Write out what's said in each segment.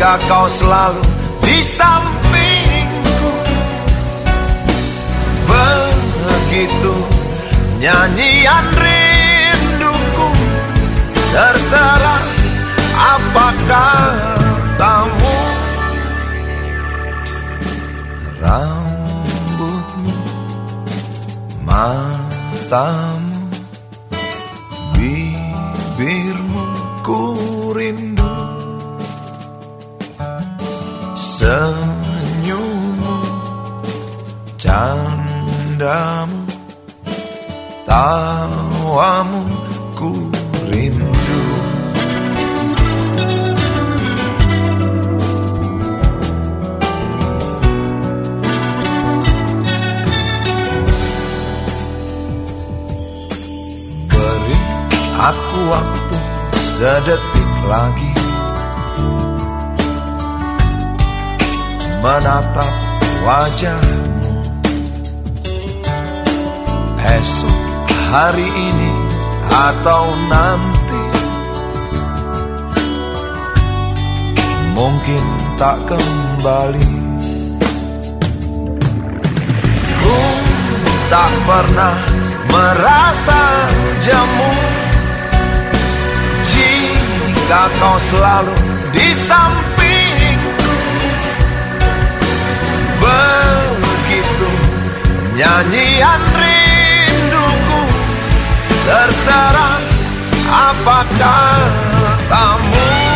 Jika kau selalu di sampingku Begitu nyanyian rinduku Terserah apakah katamu Rambutmu Matamu Bibirmu ku rindu Senyummu Candamu Tawamu ku rindu. Beri aku waktu sedetik lagi Menatap wajahmu Esok hari ini atau nanti Mungkin tak kembali. Ku tak pernah merasa jemu. Jika kau selalu di sampingku nyanyian rinduku Terserah apa katamu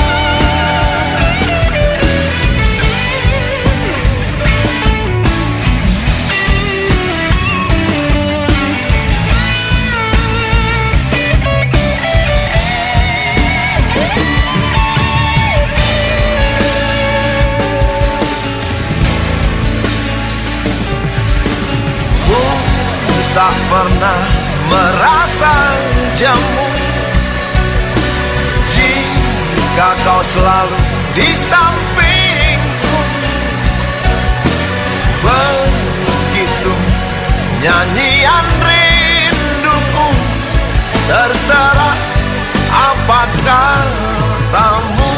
tak pernah merasa jemu Jika kau selalu di sampingku Begitu nyanyian rinduku Terserah apa katamu.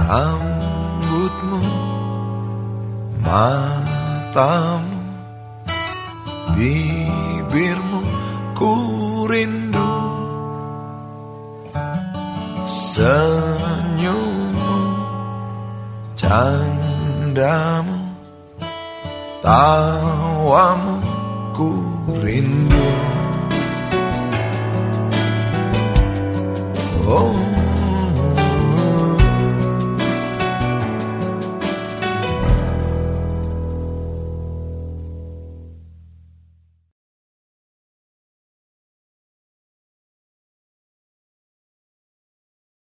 Rambutmu Matamu Bibirmu ku rindu. Senyummu Candamu Tawamu ku rindu. Oh